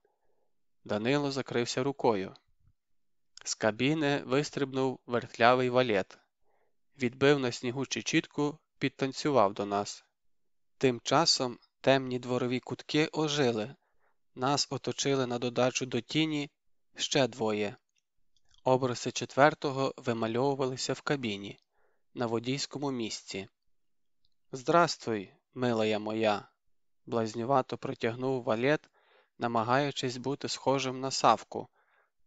Данило закрився рукою. З кабіни вистрибнув вертлявий валет, відбив на снігу чечітку, підтанцював до нас. Тим часом темні дворові кутки ожили, нас оточили на додачу до тіні ще двоє. Обриси четвертого вимальовувалися в кабіні, на водійському місці. Здрастуй, милая моя, блазнювато протягнув валет, намагаючись бути схожим на Савку,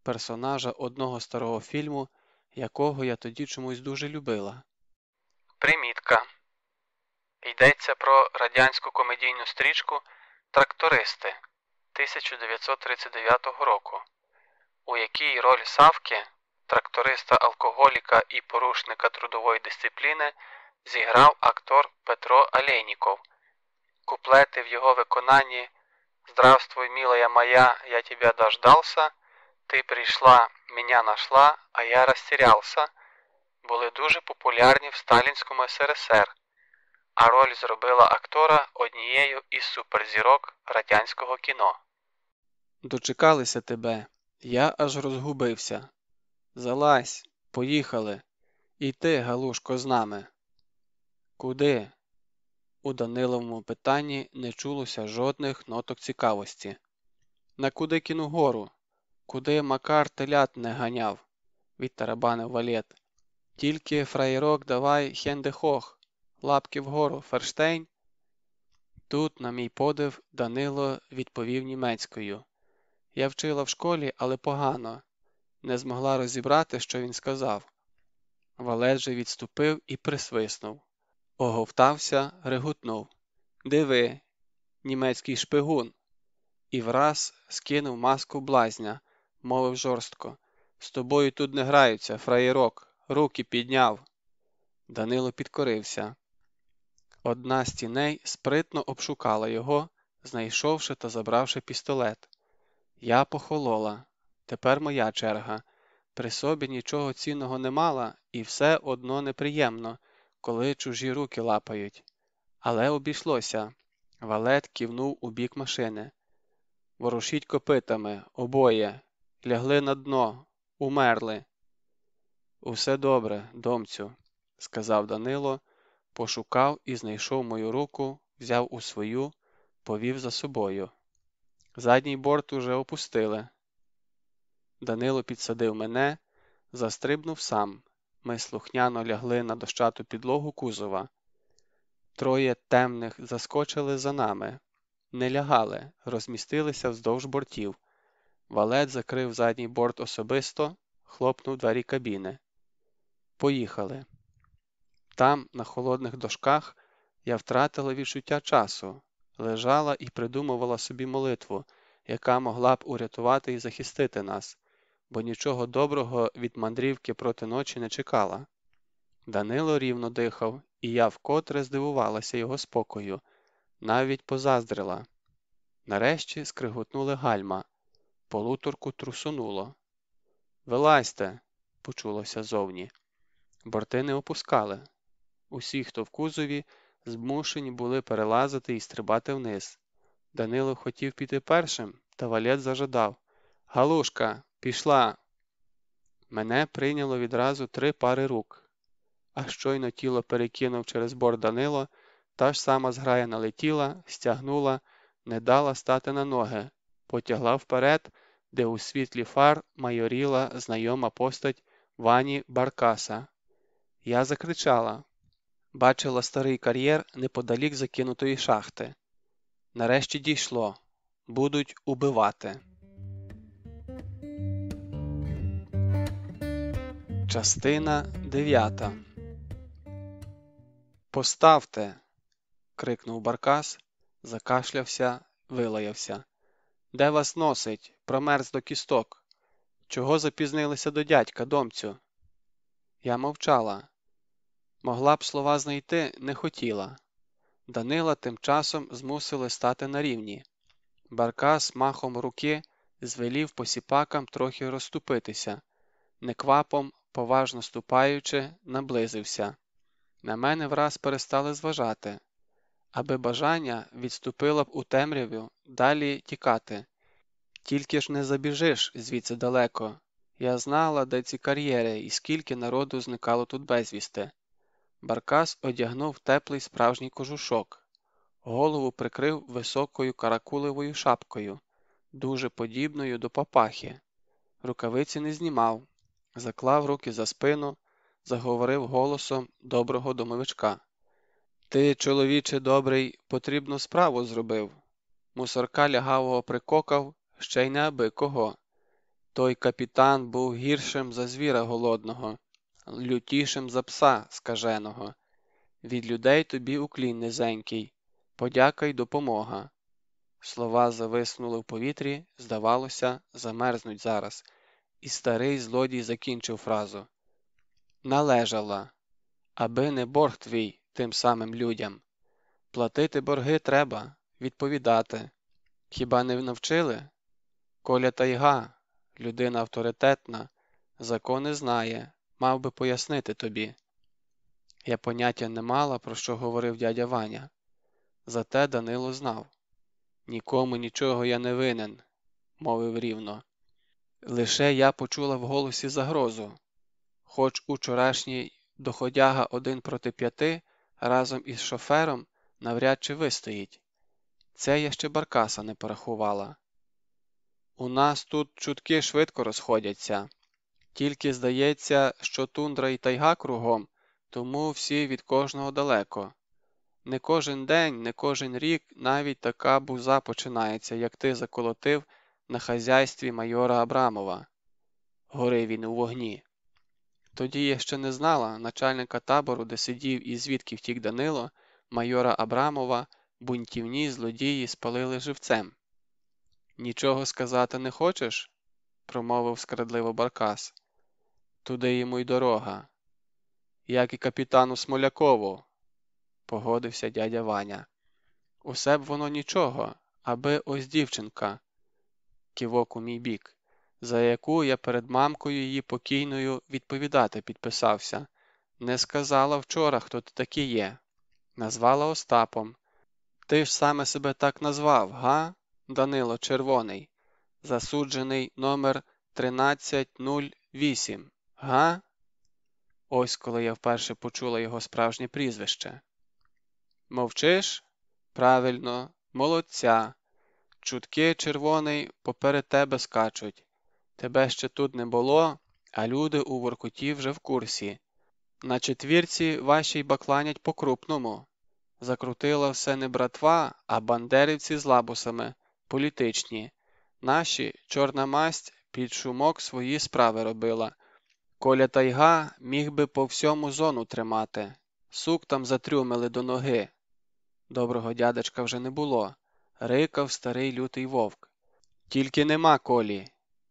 персонажа одного старого фільму, якого я тоді чомусь дуже любила. Примітка. Йдеться про радянську комедійну стрічку Трактористи 1939 року, у якій роль Савки, тракториста алкоголіка і порушника трудової дисципліни, зіграв актор Петро Алейніков. Куплети в його виконанні Здравствуй, милая моя, я тебя дождался, ти прийшла, меня нашла, а я розтерявся, були дуже популярні в Сталінському СРСР а роль зробила актора однією із суперзірок радянського кіно. Дочекалися тебе, я аж розгубився. Залазь, поїхали. І ти, Галушко, з нами. Куди? У Даниловому питанні не чулося жодних ноток цікавості. На куди кіну гору? куди Макар телят не ганяв, відтарабанив валет. Тільки фраєрок давай хендехох, лапки вгору, ферштейн. Тут, на мій подив, Данило відповів німецькою. Я вчила в школі, але погано, не змогла розібрати, що він сказав. Валет же відступив і присвиснув. Оговтався, реготнув. Диви, німецький шпигун. І враз скинув маску блазня, мовив жорстко. З тобою тут не граються, фраєрок, руки підняв. Данило підкорився. Одна з тіней спритно обшукала його, знайшовши та забравши пістолет. Я похолола. Тепер моя черга. При собі нічого цінного не мала, і все одно неприємно, коли чужі руки лапають. Але обійшлося. Валет кивнув у бік машини. Ворушіть копитами, обоє, лягли на дно, умерли. Усе добре, домцю, сказав Данило, пошукав і знайшов мою руку, взяв у свою, повів за собою. Задній борт уже опустили. Данило підсадив мене, застрибнув сам. Ми слухняно лягли на дощату підлогу кузова. Троє темних заскочили за нами, не лягали, розмістилися вздовж бортів. Валет закрив задній борт особисто, хлопнув двері кабіни. Поїхали. Там, на холодних дошках, я втратила відчуття часу, лежала і придумувала собі молитву, яка могла б урятувати і захистити нас, бо нічого доброго від мандрівки проти ночі не чекала. Данило рівно дихав, і я вкотре здивувалася його спокою, навіть позаздрила. Нарешті скриготнули гальма, полуторку трусонуло. Вилазьте, почулося зовні. Борти не опускали. Усі, хто в кузові, змушені були перелазити і стрибати вниз. Данило хотів піти першим, та валет зажадав. Галушка, пішла. Мене прийняло відразу три пари рук, а щойно тіло перекинув через борт Данило, та ж сама зграя налетіла, стягнула, не дала стати на ноги, потягла вперед, де у світлі фар майоріла знайома постать Вані Баркаса. Я закричала, бачила старий кар'єр неподалік закинутої шахти. Нарешті дійшло будуть убивати. Частина дев'ята. Поставте. крикнув Баркас, закашлявся, вилаявся. Де вас носить? Промерз до кісток. Чого запізнилися до дядька, домцю? Я мовчала. Могла б слова знайти, не хотіла. Данила тим часом змусили стати на рівні. Баркас махом руки звелів посіпакам трохи розступитися, неквапом, поважно ступаючи, наблизився. На мене враз перестали зважати, аби бажання відступило б у темряву далі тікати. Тільки ж не забіжиш звідси далеко. Я знала, де ці кар'єри і скільки народу зникало тут безвісти. Баркас одягнув теплий справжній кожушок, голову прикрив високою каракулевою шапкою, дуже подібною до папахи. Рукавиці не знімав, заклав руки за спину, заговорив голосом доброго домовичка. Ти, чоловіче добрий, потрібну справу зробив. Мусорка лягавого прикокав, ще й не аби кого. Той капітан був гіршим за звіра голодного, лютішим за пса скаженого. Від людей тобі уклін низенький, подяка й допомога. Слова зависнули в повітрі, здавалося, замерзнуть зараз, і старий злодій закінчив фразу Належала, аби не борг твій тим самим людям. Платити борги треба, відповідати. Хіба не навчили? Коля тайга, людина авторитетна, закони знає, мав би пояснити тобі. Я поняття не мала, про що говорив дядя Ваня. Зате Данило знав. Нікому нічого я не винен, мовив рівно. Лише я почула в голосі загрозу, хоч учорашній доходяга один проти п'яти разом із шофером навряд чи вистоїть. Це я ще Баркаса не порахувала. У нас тут чутки швидко розходяться. Тільки здається, що тундра і тайга кругом, тому всі від кожного далеко. Не кожен день, не кожен рік навіть така буза починається, як ти заколотив на хазяйстві майора Абрамова. Горив він у вогні. Тоді я ще не знала начальника табору, де сидів і звідки втік Данило, майора Абрамова, бунтівні злодії спалили живцем. Нічого сказати не хочеш? промовив скрадливо Баркас. Туди йому й дорога. Як і капітану Смолякову, погодився дядя Ваня. Усе б воно нічого, аби ось дівчинка, кивок у мій бік, за яку я перед мамкою її покійною відповідати підписався. Не сказала вчора, хто ти такий є. Назвала Остапом. Ти ж саме себе так назвав, га? Данило Червоний, засуджений номер 1308, га? Ось коли я вперше почула його справжнє прізвище. Мовчиш? Правильно, молодця. Чутки червоний поперед тебе скачуть. Тебе ще тут не було, а люди у Воркуті вже в курсі. На четвірці вашій бакланять по крупному. Закрутила все не братва, а бандерівці з лабусами, політичні. Наші чорна масть під шумок свої справи робила. Коля тайга міг би по всьому зону тримати. Сук там затрюмили до ноги. Доброго дядечка вже не було. Рикав старий лютий вовк. Тільки нема колі.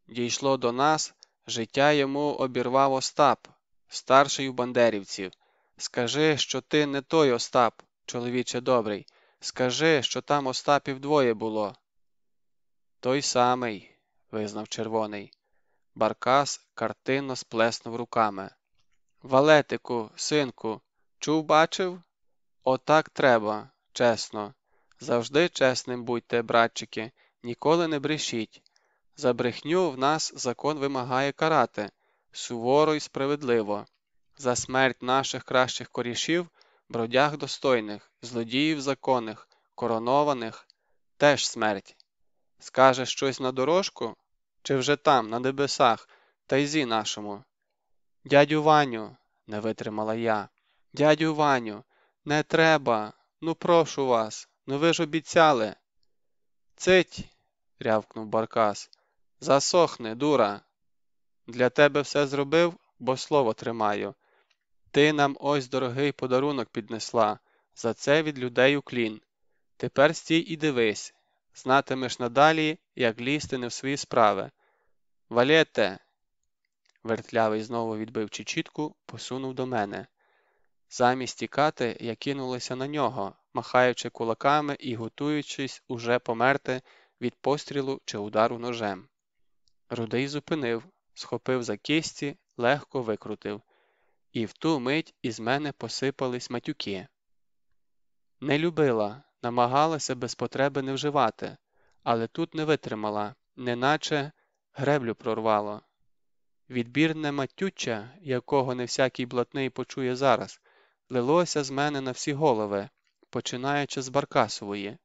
Дійшло до нас, життя йому обірвав Остап, старший у бандерівців. Скажи, що ти не той Остап, чоловіче добрий. Скажи, що там Остапів двоє було. Той самий, визнав червоний. Баркас картинно сплеснув руками. Валетику, синку, чув, бачив? Отак треба, чесно. Завжди чесним будьте, братчики, ніколи не брешіть. За брехню в нас закон вимагає карати суворо і справедливо. За смерть наших кращих корішів, бродяг достойних, злодіїв законних, коронованих теж смерть. Скажеш щось на дорожку? Чи вже там, на небесах, тайзі нашому? Дядю Ваню, не витримала я. Дядю Ваню, не треба. Ну, прошу вас, ну ви ж обіцяли. Цить, рявкнув Баркас. Засохни, дура. Для тебе все зробив, бо слово тримаю. Ти нам ось дорогий подарунок піднесла, за це від людей уклін. Тепер стій і дивись, знатимеш надалі, як лізти не в свої справи. Валєте. Вертлявий знову відбив чечітку, посунув до мене. Замість тікати, я кинулася на нього, махаючи кулаками і готуючись уже померти від пострілу чи удару ножем. Рудий зупинив, схопив за кісті, легко викрутив, і в ту мить із мене посипались матюки. Не любила, намагалася без потреби не вживати, але тут не витримала, неначе греблю прорвало. Відбірне матюча, якого не всякий блатний почує зараз, лилося з мене на всі голови, починаючи з Баркасової.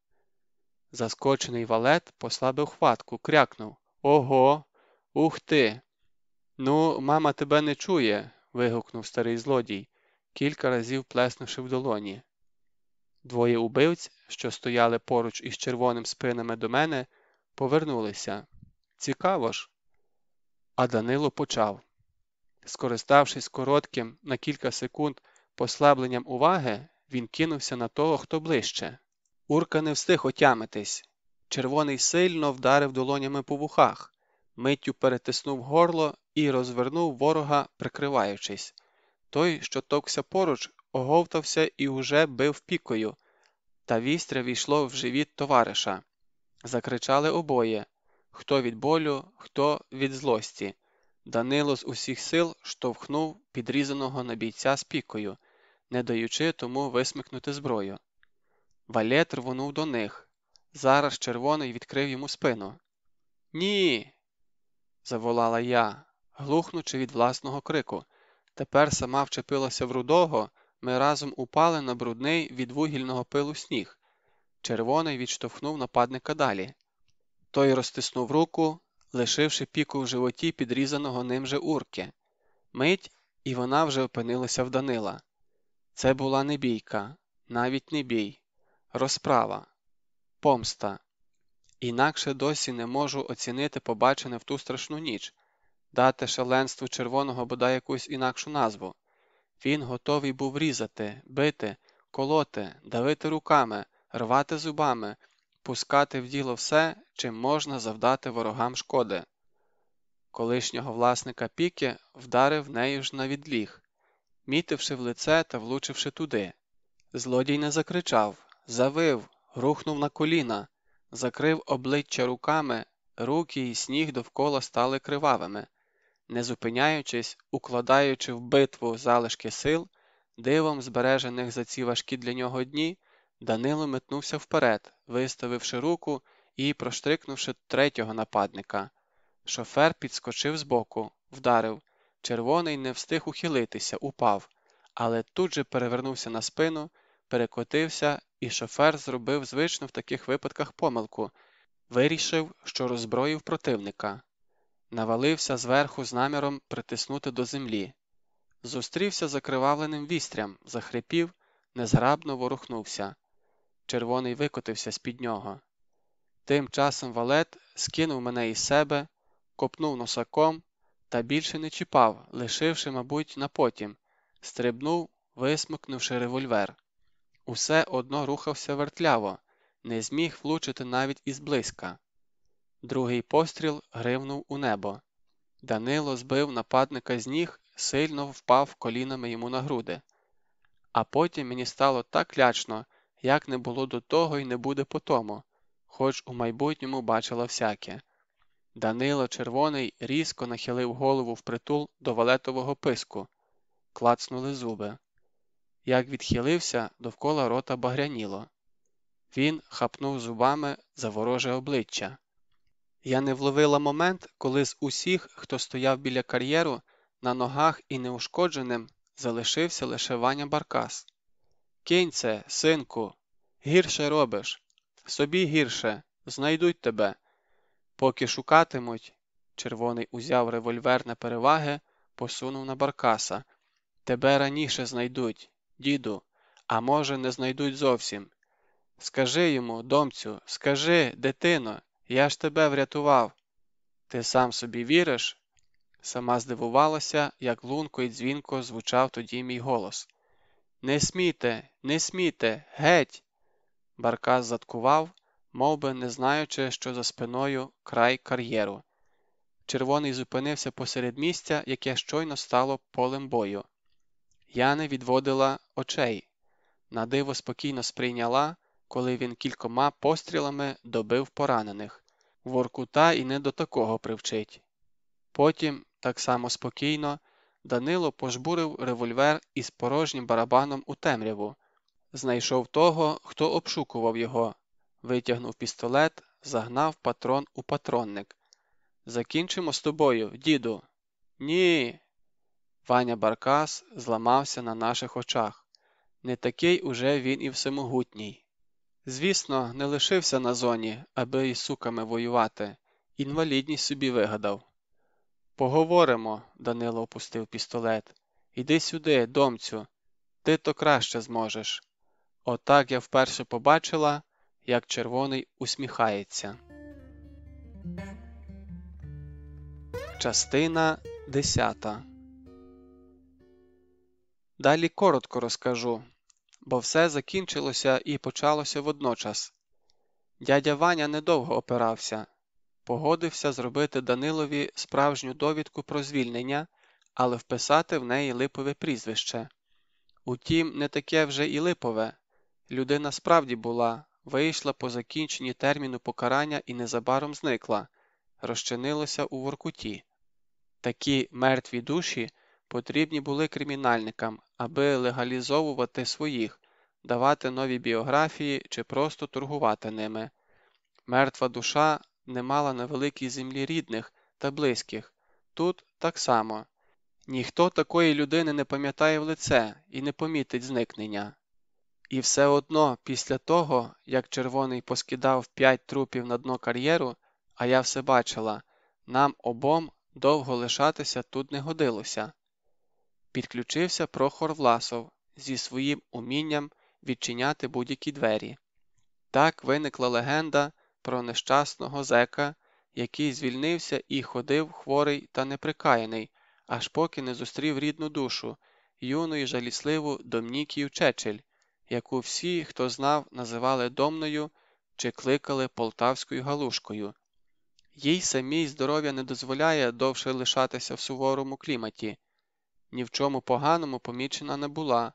Заскочений валет послабив хватку, крякнув Ого, ух ти! Ну, мама тебе не чує. вигукнув старий злодій, кілька разів плеснувши в долоні. Двоє убивць, що стояли поруч із червоним спинами до мене, повернулися. Цікаво ж. А Данило почав. Скориставшись коротким на кілька секунд послабленням уваги, він кинувся на того, хто ближче. Урка не встиг отямитись. Червоний сильно вдарив долонями по вухах, миттю перетиснув горло і розвернув ворога, прикриваючись. Той, що товкся поруч, оговтався і уже бив пікою, та вістря війшло в живіт товариша. Закричали обоє хто від болю, хто від злості. Данило з усіх сил штовхнув підрізаного на бійця з пікою, не даючи тому висмикнути зброю. Валет рвонув до них. Зараз червоний відкрив йому спину. Ні. заволала я, глухнучи від власного крику. Тепер сама вчепилася в рудого, ми разом упали на брудний від вугільного пилу сніг. Червоний відштовхнув нападника далі. Той розтиснув руку, лишивши піку в животі підрізаного ним же урки. Мить, і вона вже опинилася в Данила. Це була не бійка, навіть не бій, розправа, помста. Інакше досі не можу оцінити побачене в ту страшну ніч, дати шаленству червоного бодай якусь інакшу назву. Він готовий був різати, бити, колоти, давити руками, рвати зубами, пускати в діло все, чим можна завдати ворогам шкоди. Колишнього власника піки вдарив нею ж на відліг, мітивши в лице та влучивши туди. Злодій не закричав, завив, рухнув на коліна, закрив обличчя руками, руки і сніг довкола стали кривавими. Не зупиняючись, укладаючи в битву залишки сил, дивом збережених за ці важкі для нього дні, Данило метнувся вперед, виставивши руку і проштрикнувши третього нападника. Шофер підскочив збоку, вдарив. Червоний не встиг ухилитися, упав, але тут же перевернувся на спину, перекотився, і шофер зробив звичну в таких випадках помилку, вирішив, що роззброїв противника, навалився зверху з наміром притиснути до землі. Зустрівся закривавленим вістрям, захрипів, незграбно ворухнувся. Червоний викотився з під нього. Тим часом валет скинув мене із себе, копнув носаком та більше не чіпав, лишивши, мабуть, на потім, стрибнув, висмикнувши револьвер. Усе одно рухався вертляво, не зміг влучити навіть ізблизька. Другий постріл гривнув у небо. Данило збив нападника з ніг, сильно впав колінами йому на груди. А потім мені стало так лячно, як не було до того і не буде по тому, хоч у майбутньому бачила всяке. Данило червоний різко нахилив голову впритул до валетового писку, клацнули зуби. Як відхилився, довкола рота багряніло. Він хапнув зубами за вороже обличчя. Я не вловила момент, коли з усіх, хто стояв біля кар'єру, на ногах і неушкодженим, залишився лише Ваня Баркас. Кинь це, синку, гірше робиш, собі гірше, знайдуть тебе. Поки шукатимуть, червоний узяв револьвер на переваги, посунув на Баркаса. Тебе раніше знайдуть, діду, а може, не знайдуть зовсім. Скажи йому, домцю, скажи, дитино, я ж тебе врятував. Ти сам собі віриш? Сама здивувалася, як лунко і дзвінко звучав тоді мій голос. Не смійте, не смійте, геть. Баркас заткував, мов би не знаючи, що за спиною край кар'єру. Червоний зупинився посеред місця, яке щойно стало полем бою. Я не відводила очей. На диво спокійно сприйняла, коли він кількома пострілами добив поранених. Воркута і не до такого привчить. Потім, так само спокійно, Данило пожбурив револьвер із порожнім барабаном у темряву, знайшов того, хто обшукував його, витягнув пістолет, загнав патрон у патронник. Закінчимо з тобою, діду. Ні. Ваня Баркас зламався на наших очах. Не такий уже він і всемогутній. Звісно, не лишився на зоні, аби із суками воювати, інвалідність собі вигадав. Поговоримо, Данило опустив пістолет. Іди сюди, домцю, ти то краще зможеш. Отак я вперше побачила, як червоний усміхається. Частина десята. Далі коротко розкажу, бо все закінчилося і почалося водночас. Дядя Ваня недовго опирався, погодився зробити Данилові справжню довідку про звільнення, але вписати в неї липове прізвище. Утім, не таке вже і липове. Людина справді була, вийшла по закінченні терміну покарання і незабаром зникла, розчинилася у воркуті. Такі мертві душі потрібні були кримінальникам, аби легалізовувати своїх, давати нові біографії чи просто торгувати ними. Мертва душа не мала на великій землі рідних та близьких. Тут так само. Ніхто такої людини не пам'ятає в лице і не помітить зникнення. І все одно, після того, як червоний поскидав п'ять трупів на дно кар'єру, а я все бачила, Нам обом довго лишатися тут не годилося. Підключився Прохор Власов зі своїм умінням відчиняти будь-які двері. Так виникла легенда про нещасного зека, який звільнився і ходив хворий та неприкаяний, аж поки не зустрів рідну душу, юну і жалісливу Домнікію Чечель, яку всі, хто знав, називали Домною чи кликали Полтавською галушкою. Їй самій здоров'я не дозволяє довше лишатися в суворому кліматі, ні в чому поганому помічена не була,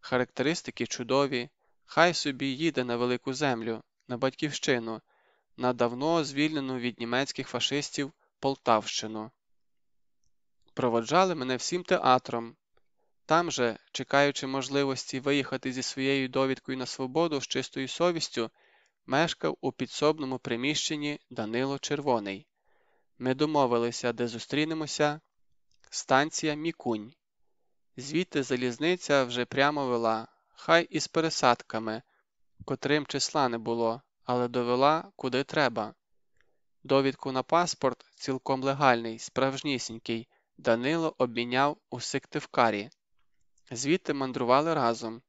характеристики чудові, хай собі їде на велику землю, на батьківщину, на давно звільнену від німецьких фашистів Полтавщину. Проводжали мене всім театром. Там же, чекаючи можливості виїхати зі своєю довідкою на свободу з чистою совістю, мешкав у підсобному приміщенні Данило Червоний. Ми домовилися, де зустрінемося. Станція Мікунь. Звідти залізниця вже прямо вела, хай і з пересадками, котрим числа не було, але довела куди треба. Довідку на паспорт, цілком легальний, справжнісінький, Данило обміняв у Сиктивкарі. Звідти мандрували разом.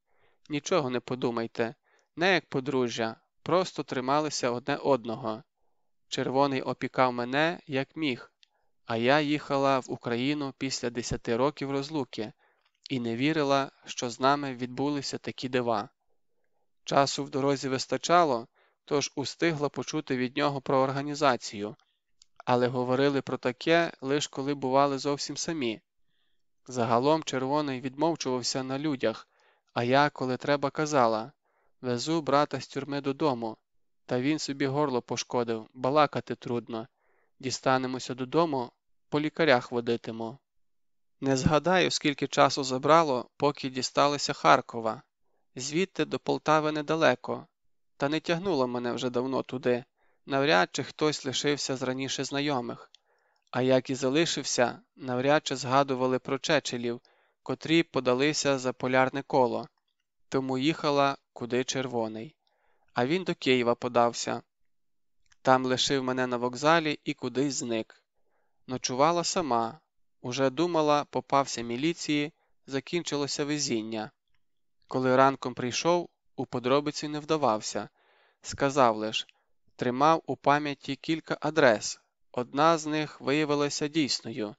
Нічого не подумайте, не як подружжя, просто трималися одне одного. Червоний опікав мене, як міг, а я їхала в Україну після десяти років розлуки і не вірила, що з нами відбулися такі дива. Часу в дорозі вистачало, тож устигла почути від нього про організацію, але говорили про таке лише коли бували зовсім самі. Загалом червоний відмовчувався на людях, а я, коли треба, казала везу брата з тюрми додому, та він собі горло пошкодив, балакати трудно. Дістанемося додому, по лікарях водитиму. Не згадаю, скільки часу забрало, поки дісталися Харкова. Звідти до Полтави недалеко, та не тягнуло мене вже давно туди. Навряд чи хтось лишився з раніше знайомих. А як і залишився, навряд чи згадували про чечелів, котрі подалися за полярне коло, тому їхала куди червоний. А він до Києва подався. Там лишив мене на вокзалі і кудись зник. Ночувала сама, уже думала, попався міліції, закінчилося везіння. Коли ранком прийшов, у подробиці не вдавався, сказав лиш тримав у пам'яті кілька адрес, одна з них виявилася дійсною.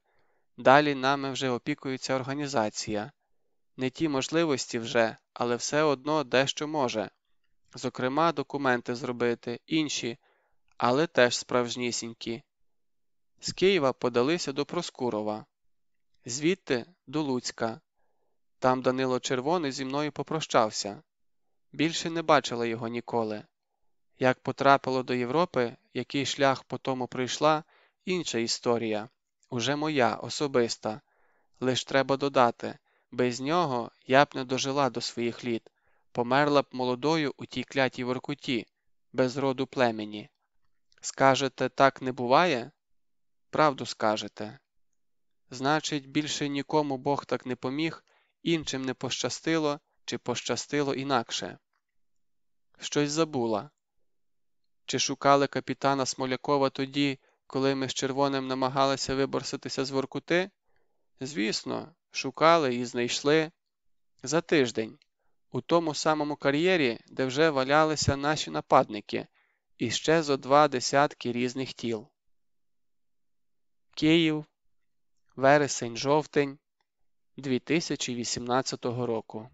Далі нами вже опікується організація. Не ті можливості вже, але все одно дещо може. Зокрема, документи зробити, інші, але теж справжнісінькі. З Києва подалися до Проскурова, звідти до Луцька. Там Данило Червоний зі мною попрощався. Більше не бачила його ніколи. Як потрапило до Європи, який шлях по тому пройшла, інша історія, уже моя, особиста. Лиш треба додати без нього я б не дожила до своїх літ, померла б молодою у тій клятій воркуті, без роду племені. Скажете, так не буває? Правду скажете. Значить, більше нікому Бог так не поміг, іншим не пощастило чи пощастило інакше. Щось забула. Чи шукали капітана Смолякова тоді, коли ми з червоним намагалися виборситися з Воркути? Звісно, шукали і знайшли за тиждень, у тому самому кар'єрі, де вже валялися наші нападники, і ще зо два десятки різних тіл. Київ, вересень жовтень 2018 року.